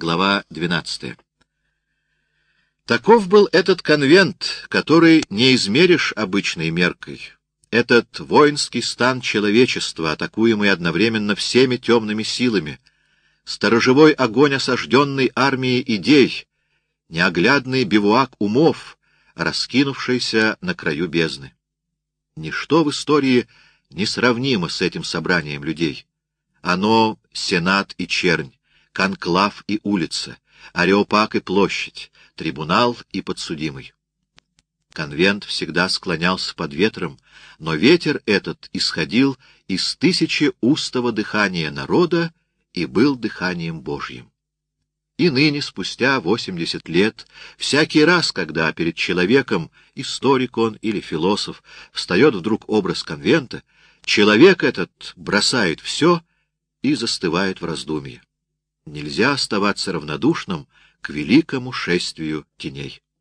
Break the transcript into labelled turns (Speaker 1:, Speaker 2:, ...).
Speaker 1: Глава 12. Таков был этот конвент, который не измеришь обычной меркой. Этот воинский стан человечества, атакуемый одновременно всеми темными силами, сторожевой огонь осажденной армии идей, неоглядный бивуак умов, раскинувшийся на краю бездны. Ничто в истории не сравнимо с этим собранием людей. Оно — сенат и чернь, конклав и улица, ареопаг и площадь, трибунал и подсудимый. Конвент всегда склонялся под ветром, но ветер этот исходил из тысячи устого дыхания народа и был дыханием Божьим. И ныне, спустя восемьдесят лет, всякий раз, когда перед человеком, историк он или философ, встает вдруг образ конвента, человек этот бросает все и застывает в раздумье. Нельзя оставаться равнодушным к великому шествию теней.